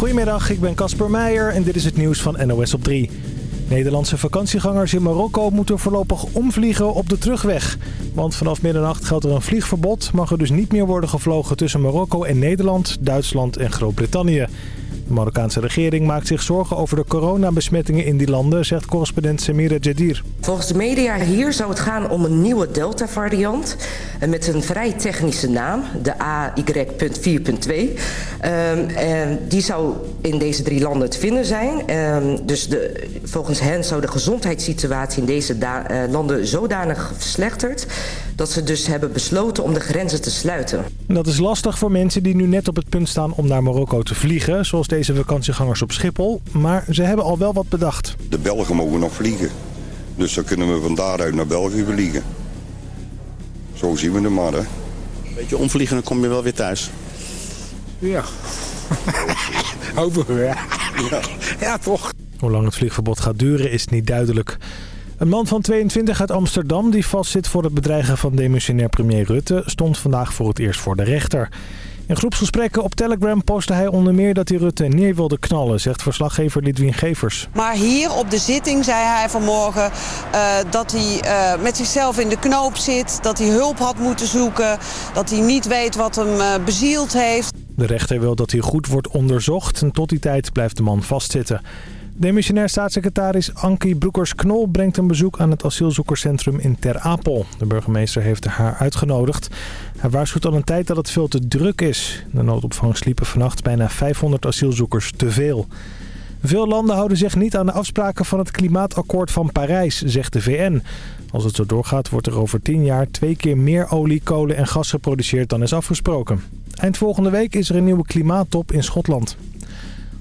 Goedemiddag, ik ben Casper Meijer en dit is het nieuws van NOS op 3. Nederlandse vakantiegangers in Marokko moeten voorlopig omvliegen op de terugweg. Want vanaf middernacht geldt er een vliegverbod. Mag er dus niet meer worden gevlogen tussen Marokko en Nederland, Duitsland en Groot-Brittannië. De Marokkaanse regering maakt zich zorgen over de coronabesmettingen in die landen, zegt correspondent Samira Jadir. Volgens de media hier zou het gaan om een nieuwe Delta-variant met een vrij technische naam, de AY.4.2. Um, die zou in deze drie landen te vinden zijn. Um, dus de, volgens hen zou de gezondheidssituatie in deze uh, landen zodanig verslechterd dat ze dus hebben besloten om de grenzen te sluiten. Dat is lastig voor mensen die nu net op het punt staan om naar Marokko te vliegen, zoals deze vakantiegangers op Schiphol. Maar ze hebben al wel wat bedacht. De Belgen mogen nog vliegen. Dus dan kunnen we van daaruit naar België vliegen. Zo zien we het maar, hè. Beetje omvliegen, dan kom je wel weer thuis. Ja. Over, ja. ja. Ja, toch. Hoe lang het vliegverbod gaat duren is niet duidelijk. Een man van 22 uit Amsterdam die vastzit voor het bedreigen van demissionair premier Rutte... stond vandaag voor het eerst voor de rechter. In groepsgesprekken op Telegram postte hij onder meer dat hij Rutte neer wilde knallen, zegt verslaggever Lidwien Gevers. Maar hier op de zitting zei hij vanmorgen uh, dat hij uh, met zichzelf in de knoop zit, dat hij hulp had moeten zoeken, dat hij niet weet wat hem uh, bezield heeft. De rechter wil dat hij goed wordt onderzocht en tot die tijd blijft de man vastzitten. Demissionair staatssecretaris Ankie Broekers-Knol brengt een bezoek aan het asielzoekerscentrum in Ter Apel. De burgemeester heeft haar uitgenodigd. Hij waarschuwt al een tijd dat het veel te druk is. De noodopvang sliepen vannacht bijna 500 asielzoekers te veel. Veel landen houden zich niet aan de afspraken van het klimaatakkoord van Parijs, zegt de VN. Als het zo doorgaat wordt er over 10 jaar twee keer meer olie, kolen en gas geproduceerd dan is afgesproken. Eind volgende week is er een nieuwe klimaattop in Schotland.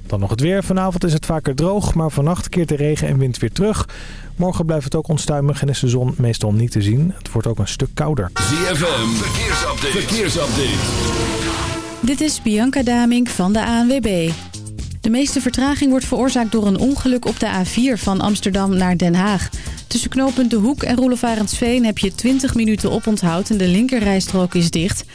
Dan nog het weer. Vanavond is het vaker droog, maar vannacht keert de regen en wind weer terug. Morgen blijft het ook onstuimig en is de zon meestal niet te zien. Het wordt ook een stuk kouder. ZFM, verkeersupdate. verkeersupdate. Dit is Bianca Damink van de ANWB. De meeste vertraging wordt veroorzaakt door een ongeluk op de A4 van Amsterdam naar Den Haag. Tussen knooppunt De Hoek en Roelevarensveen heb je 20 minuten oponthoud en de linkerrijstrook is dicht.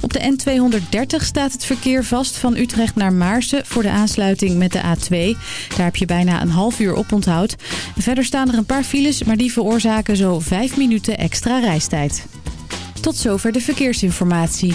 Op de N230 staat het verkeer vast van Utrecht naar Maarsen voor de aansluiting met de A2. Daar heb je bijna een half uur oponthoud. Verder staan er een paar files, maar die veroorzaken zo 5 minuten extra reistijd. Tot zover de verkeersinformatie.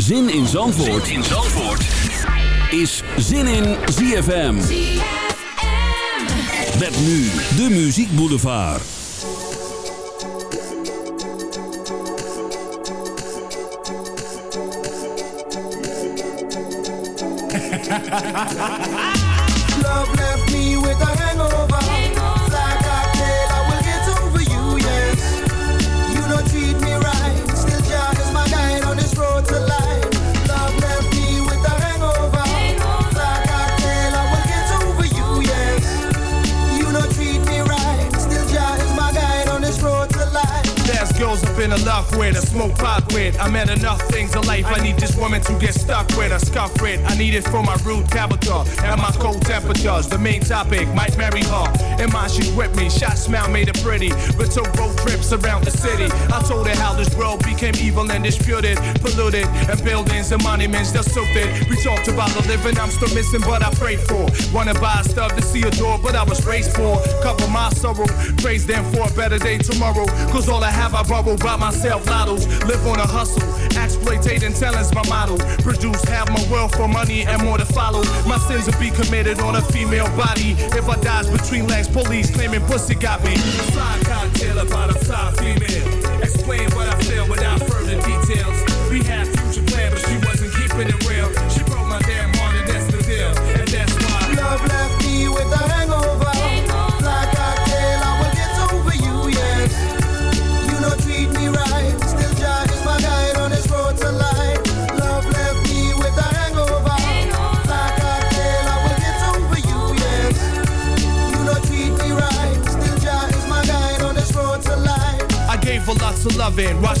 Zin in Zandvoort, zin in Zandvoort. is Zin in ZFM. Met nu de Muziek Boulevard. Love left me with a hangover. In love with, a smoke pot with. I met enough things in life. I need this woman to get stuck with, a scuff with. I need it for my rude character and my cold temperatures. The main topic might marry her. And mind she's with me. Shot smile made pretty. But took road trips around the city. I told her how this world became evil and disputed, polluted, and buildings and monuments they're silted. We talked about the living I'm still missing, but I prayed for. Wanna buy stuff to see a door, but I was raised for. Cover my sorrow, praise them for a better day tomorrow. Cause all I have I borrow by myself, lottos. Live on a hustle, exploitating talent's my model. Produce half my wealth for money and more to follow. My sins will be committed on a female body. If I dies between legs, police claiming pussy got me. Side cocktail about a side female. Explain her while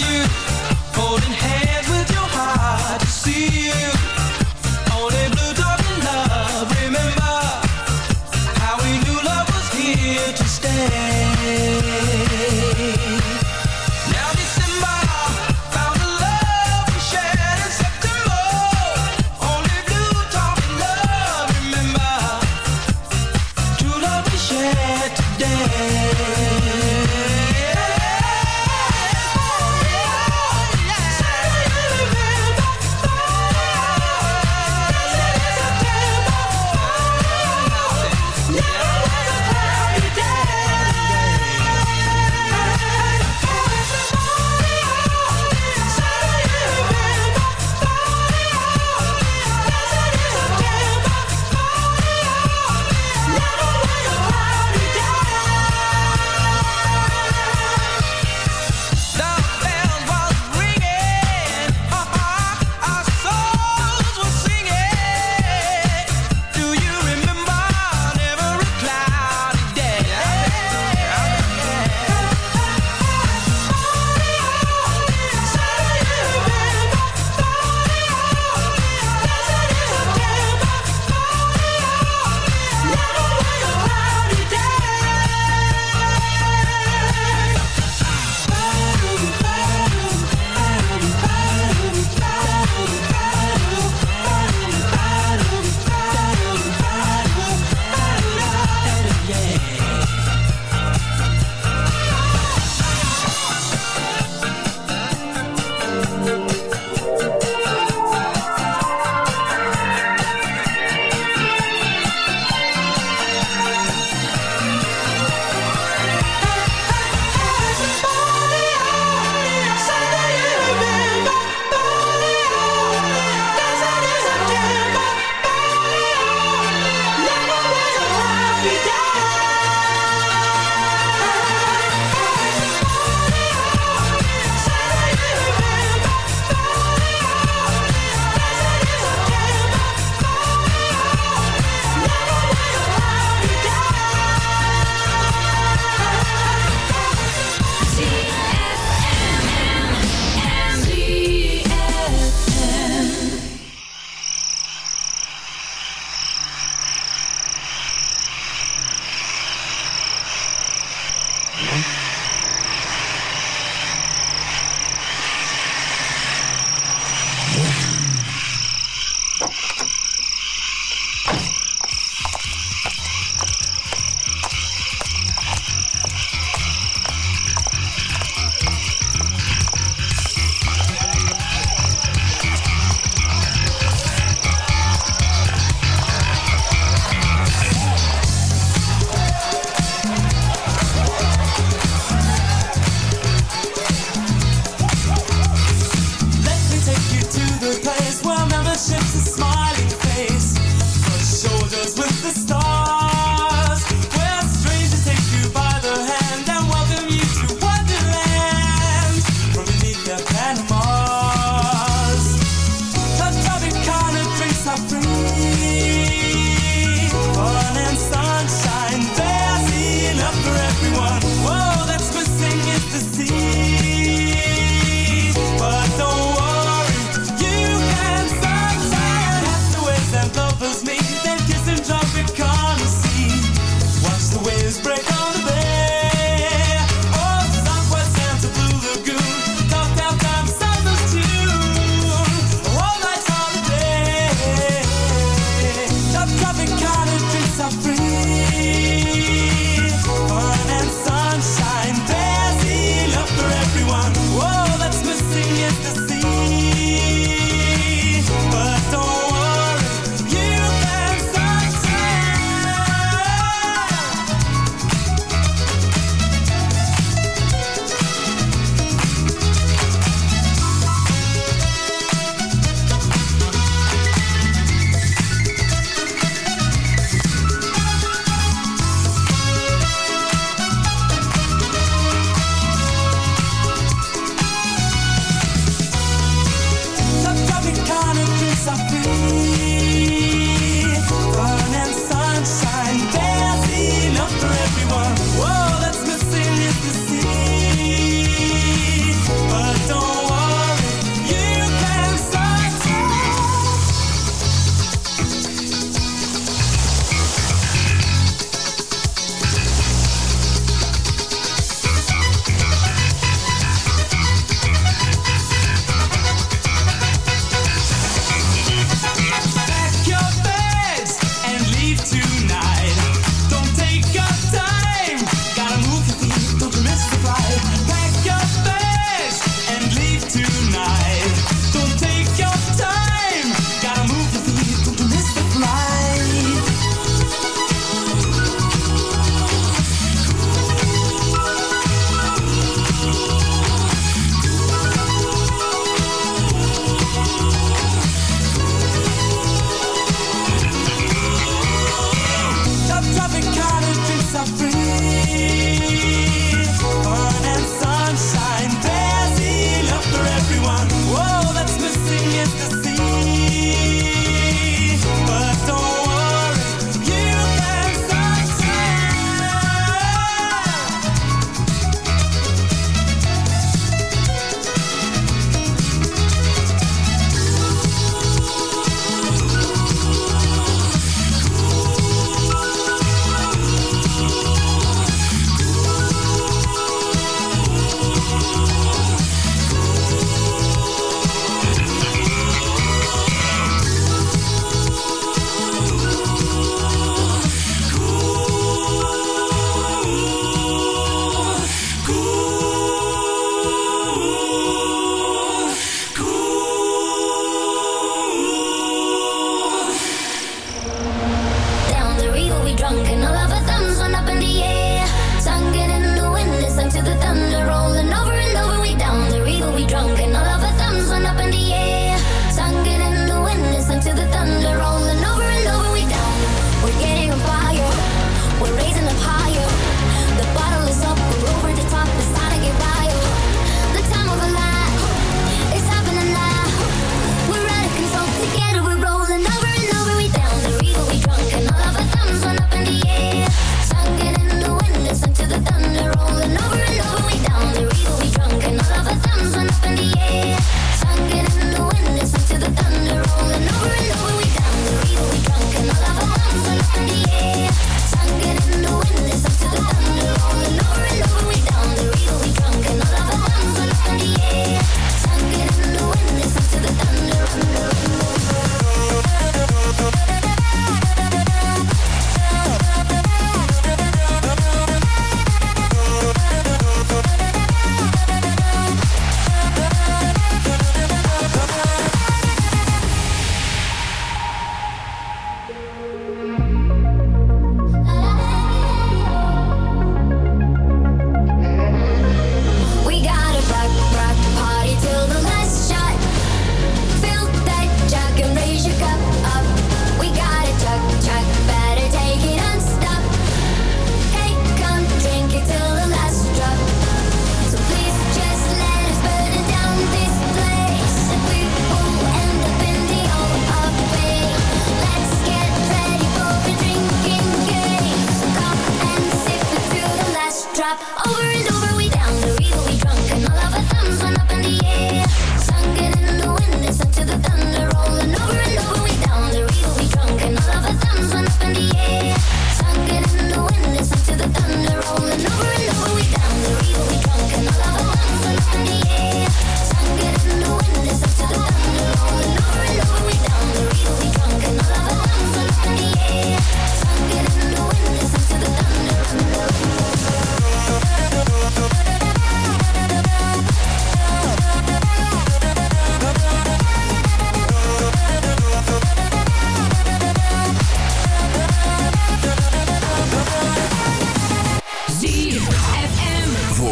you, holding hands with your heart to see you.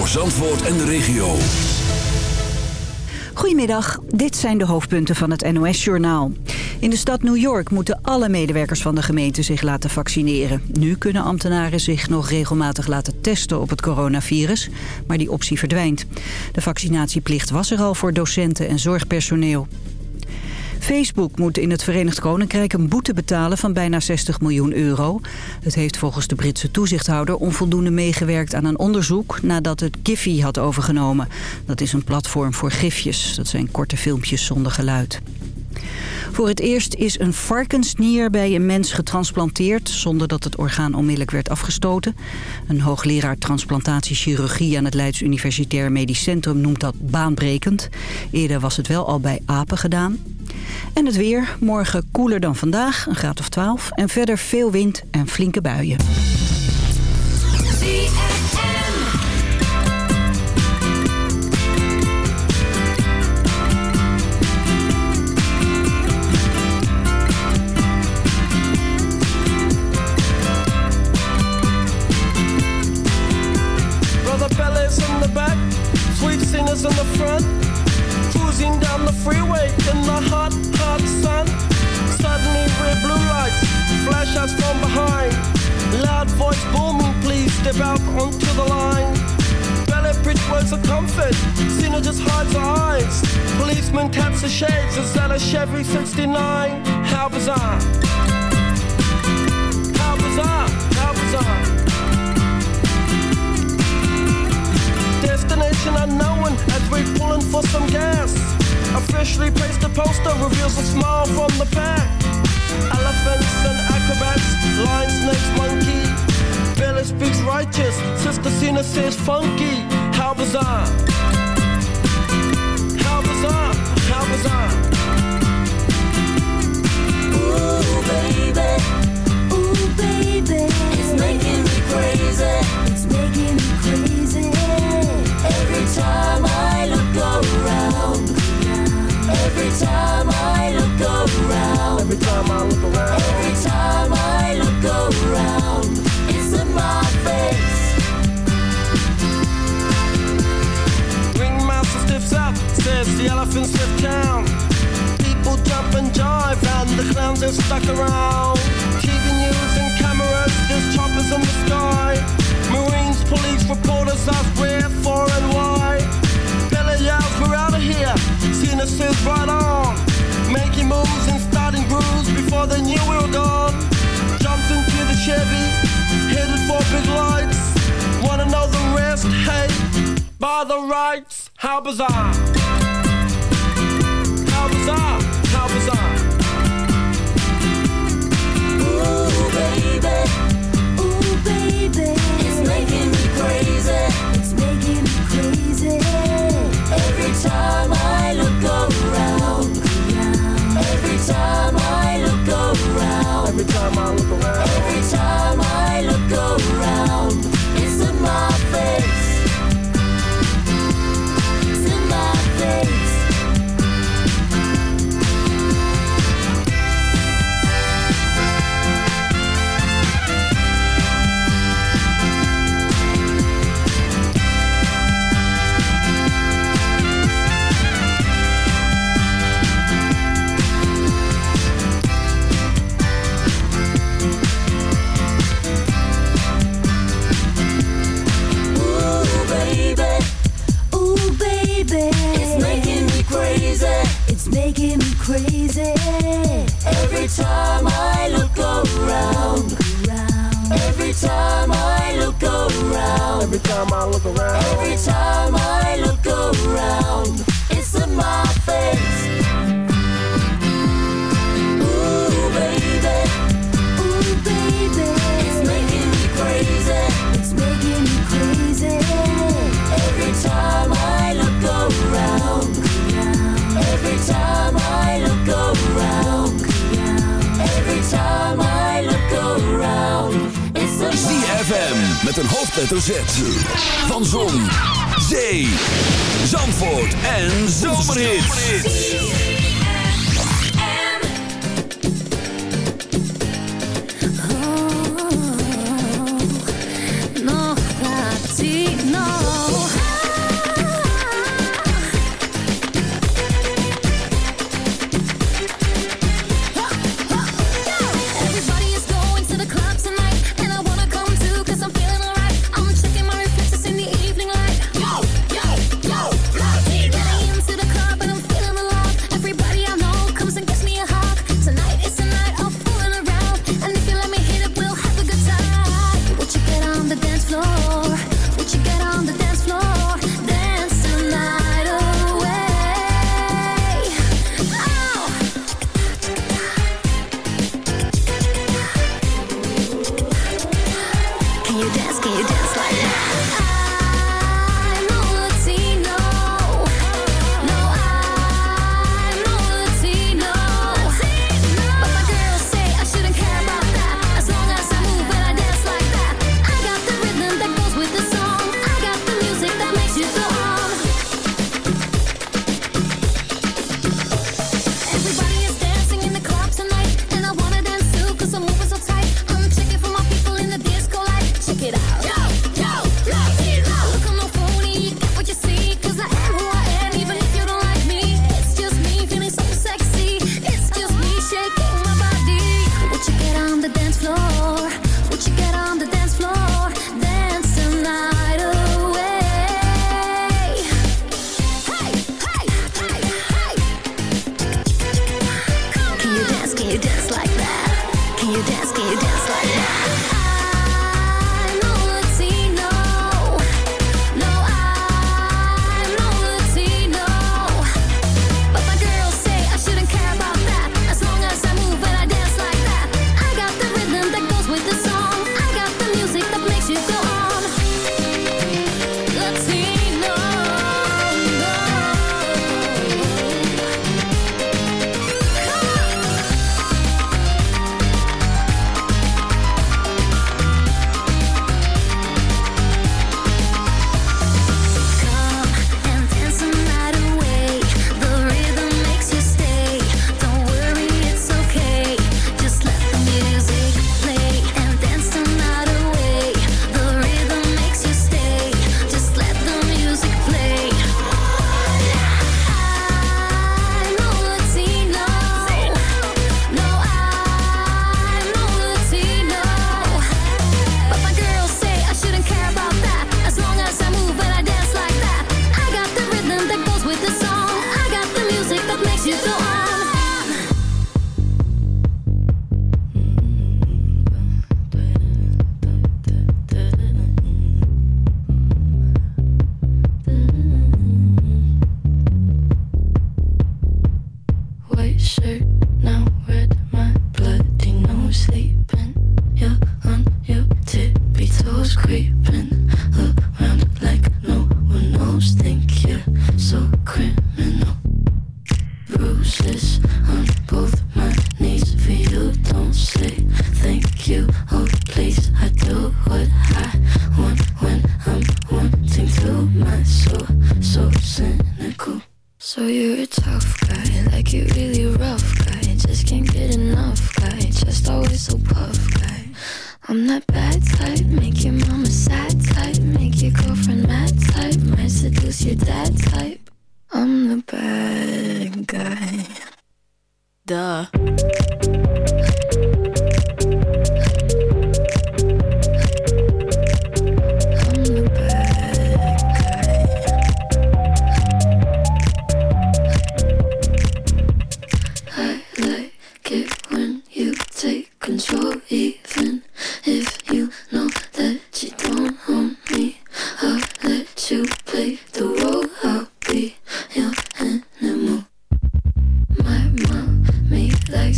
Voor Zandvoort en de regio. Goedemiddag, dit zijn de hoofdpunten van het NOS-journaal. In de stad New York moeten alle medewerkers van de gemeente zich laten vaccineren. Nu kunnen ambtenaren zich nog regelmatig laten testen op het coronavirus, maar die optie verdwijnt. De vaccinatieplicht was er al voor docenten en zorgpersoneel. Facebook moet in het Verenigd Koninkrijk een boete betalen van bijna 60 miljoen euro. Het heeft volgens de Britse toezichthouder onvoldoende meegewerkt aan een onderzoek nadat het Giphy had overgenomen. Dat is een platform voor gifjes. Dat zijn korte filmpjes zonder geluid. Voor het eerst is een varkensnier bij een mens getransplanteerd... zonder dat het orgaan onmiddellijk werd afgestoten. Een hoogleraar transplantatiechirurgie aan het Leids Universitair Medisch Centrum noemt dat baanbrekend. Eerder was het wel al bij apen gedaan. En het weer, morgen koeler dan vandaag, een graad of 12. En verder veel wind en flinke buien. Us from behind. Loud voice booming, please step out onto the line. Ballet bridge words of comfort, Zina just hides her eyes. Policeman taps the shades, is that a Chevy 69? How bizarre. How bizarre, how bizarre. Destination unknown as we're pulling for some gas. Officially placed a poster reveals a smile from the pack. Elephants and acrobats, lion, snakes, monkey. Billy speaks righteous, Sister Zina says funky. How bizarre! How bizarre! How bizarre! Ooh, baby. Ooh, baby. It's making me crazy. It's making me crazy. Every time I look around. Every time I look around. Every time I look around. Every time I look around. It's in my face. Ringmaster stiffs up, says the elephants left town. People jump and jive, and the clowns are stuck around. TV news and cameras, there's choppers in the sky. Marines, police, reporters ask where, for, and why. progresses right on. Making moves and starting grooves before the new wheel dawn. Jumped into the Chevy, headed for big lights. Wanna know the rest? Hey, by the rights, how bizarre! How bizarre! How bizarre! Ooh, baby. Ooh, baby. It's making me crazy. It's making me crazy. Every time I look time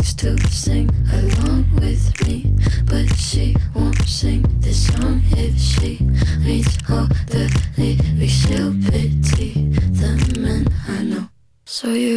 likes to sing along with me, but she won't sing this song if she reads all the lyrics. She'll pity the men I know. So you.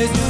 There's no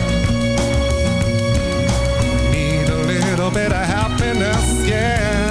Of happiness, yeah.